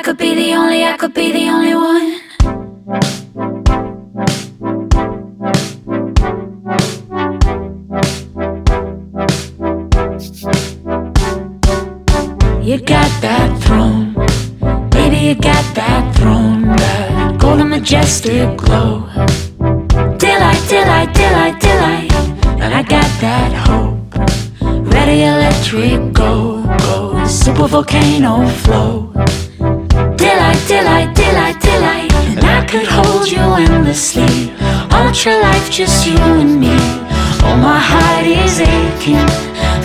I could be the only, I could be the only one. You got that throne, baby, you got that throne, that golden majestic glow. Delight, delight, delight, delight, and I got that hope. Ready, electric, go, go, super volcano flow. Ultra life, just you and me. Oh, my heart is aching,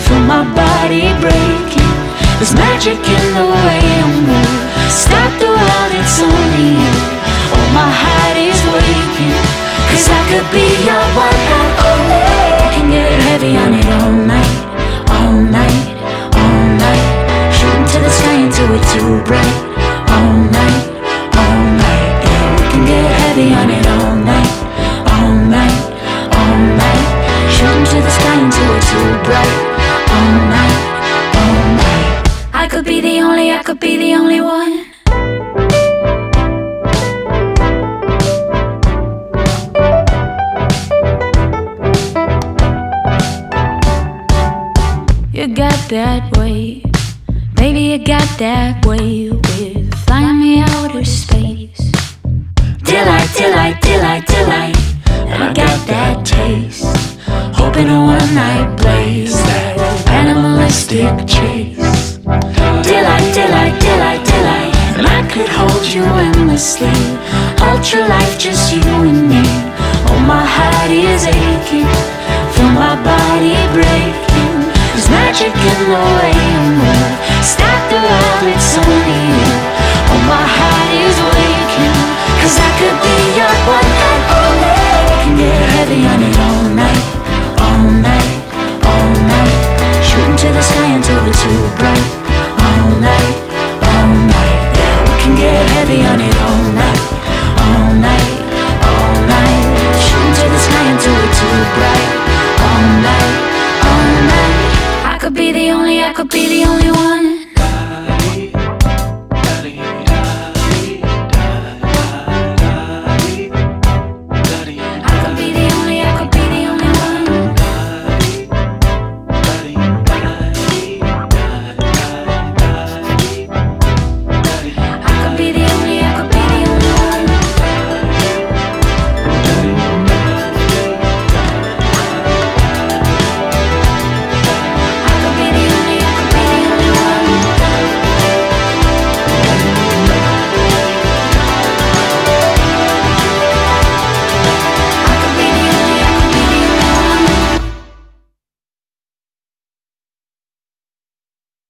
feel my body breaking. There's magic in the way you move. Stop the world, it's only you. Oh, my heart is waking. Cause I could be your one and only. I can get heavy on it all All night, all night. I could be the only, I could be the only one. You got that way, baby, you got that way with flying me outer space. Delight, delight, delight, delight, and I got that taste. Hoping a one night blaze, that animalistic chase. Delight, delight, delight, delight, and I could hold you endlessly. Ultra life, just you and me. Oh, my heart is aching, feel my body breaking. There's magic in the way you move. Stop the world, it's only you. to the sky until we're too bright All night, all night. Yeah, we can get heavy on it all night All night, all night. Shooting to the sky until we're too bright All night, all night. I could be the only, I could be the only one.